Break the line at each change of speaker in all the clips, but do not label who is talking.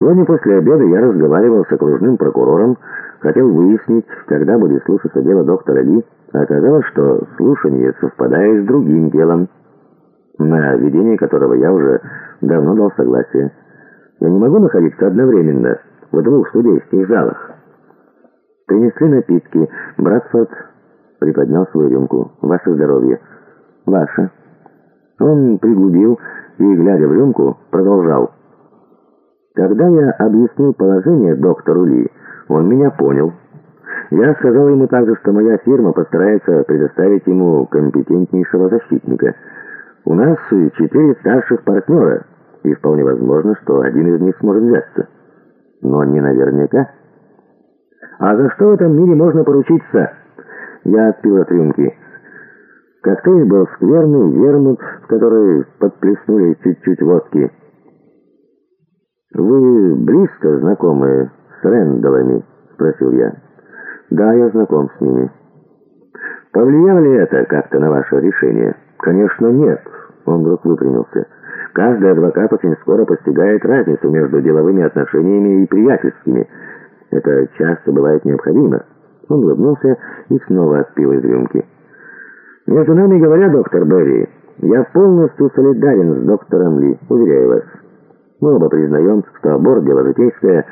Сегодня после обеда я разговаривал с окружным прокурором, хотел выяснить, когда будет слушаться дело доктора Ли, а оказалось, что слушание совпадает с другим делом, на ведение которого я уже давно дал согласие. Я не могу находиться одновременно в двух судейских залах. Принесли напитки. Братфорд приподнял свою рюмку. «Ваше здоровье». «Ваше». Он пригубил и, глядя в рюмку, продолжал. Когда я объяснил положение доктору Ли, он меня понял. Я сказал ему также, что моя фирма постарается предоставить ему компетентнейшего защитника. У нас четыре старших партнера, и вполне возможно, что один из них сможет взяться. Но не наверняка. А за что в этом мире можно поручиться? Я отпил от рюмки. Коктейль был скверный, вермут, в который подплеснули чуть-чуть водки. «Вы близко знакомы с Рэндаллами?» — спросил я. «Да, я знаком с ними». «Повлияло ли это как-то на ваше решение?» «Конечно, нет», — он вдруг выпрямился. «Каждый адвокат очень скоро постигает разницу между деловыми отношениями и приятельскими. Это часто бывает необходимо». Он улыбнулся и снова отпил из рюмки. «Между нами говоря, доктор Берри, я полностью солидарен с доктором Ли, уверяю вас». Мы оба признаем, что аборт – дело житейское.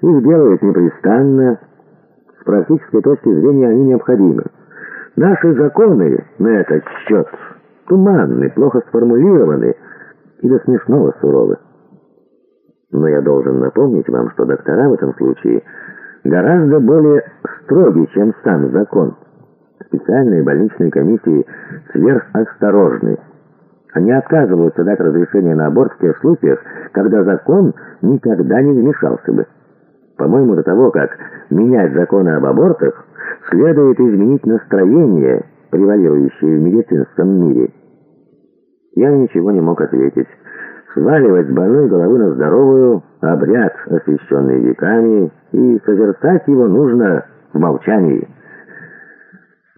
Их делают непрестанно. С практической точки зрения они необходимы. Наши законы на этот счет туманны, плохо сформулированы и до смешного суровы. Но я должен напомнить вам, что доктора в этом случае гораздо более строги, чем сам закон. Специальные больничные комиссии сверхосторожны. Они отказываются дать разрешение на аборт в тех случаях, когда закон никогда не вмешался бы. По-моему, до того, как менять законы об абортах, следует изменить настроение, превалирующее в медицинском мире. Я ничего не мог ответить. Сваливать с больной головы на здоровую — обряд, освященный веками, и созерцать его нужно в молчании.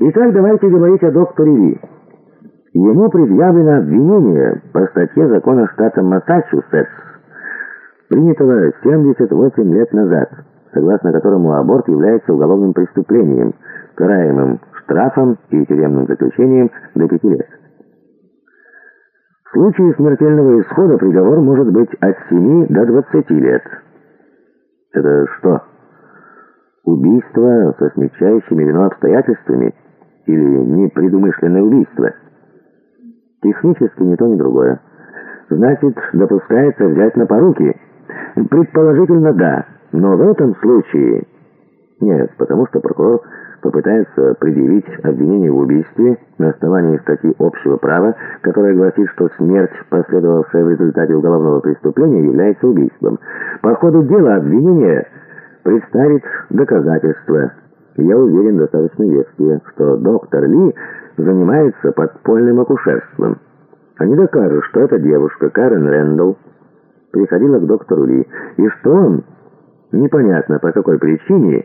Итак, давайте говорить о докторе Ли. Ему предъявлено обвинение по статье закона штата Массачусетс, принятого 78 лет назад, согласно которому аборт является уголовным преступлением, караемым штрафом и тюремным заключением до пяти лет. В случае смертельного исхода приговор может быть от 7 до 20 лет. Это что? Убийство со смягчающими вину обстоятельствами или непредумышленное убийство? Технически ни то, ни другое. Значит, допускается взять на поруки? Предположительно, да. Но в этом случае... Нет, потому что прокурор попытается предъявить обвинение в убийстве на основании статьи общего права, которая гласит, что смерть, последовавшая в результате уголовного преступления, является убийством. По ходу дела обвинение представит доказательства. Я уверен, достаточно веские, что доктор Ли занимается подпольным акушерством. Они докажут, что эта девушка, Карен Рэндалл, приходила к доктору Ли, и что он, непонятно по какой причине,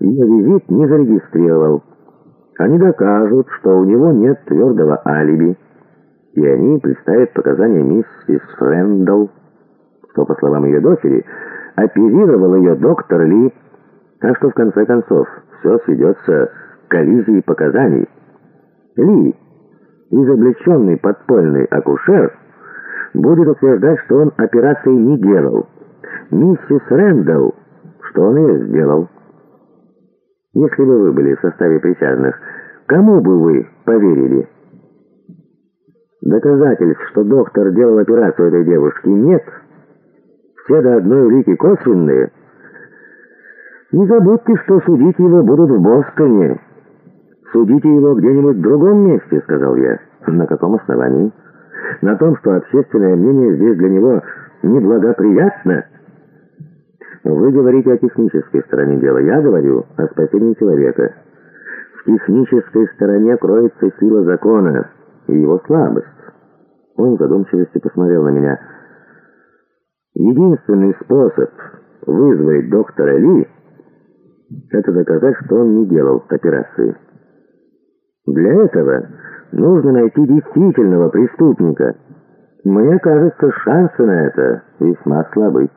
ее визит не зарегистрировал. Они докажут, что у него нет твердого алиби, и они представят показания миссис Рэндалл, что, по словам ее дочери, оперировал ее доктор Ли, так что, в конце концов, все сведется к коллизии показаний. Ли, изобличенный подпольный акушер, будет утверждать, что он операции не делал. Миссис Рэндалл, что он ее сделал. Если бы вы были в составе присяжных, кому бы вы поверили? Доказательств, что доктор делал операцию этой девушки, нет. Все до одной улики косвенные. Не забудьте, что судить его будут в Бостоне. «Судите его где-нибудь в другом месте», — сказал я. «На каком основании?» «На том, что общественное мнение здесь для него неблагоприятно». «Вы говорите о технической стороне дела. Я говорю о спасении человека. В технической стороне кроется сила закона и его слабость». Он в задумчивости посмотрел на меня. «Единственный способ вызвать доктора Ли — это доказать, что он не делал операции». Для этого нужно найти действительного преступника. Мне кажется, шансы на это весьма слабы.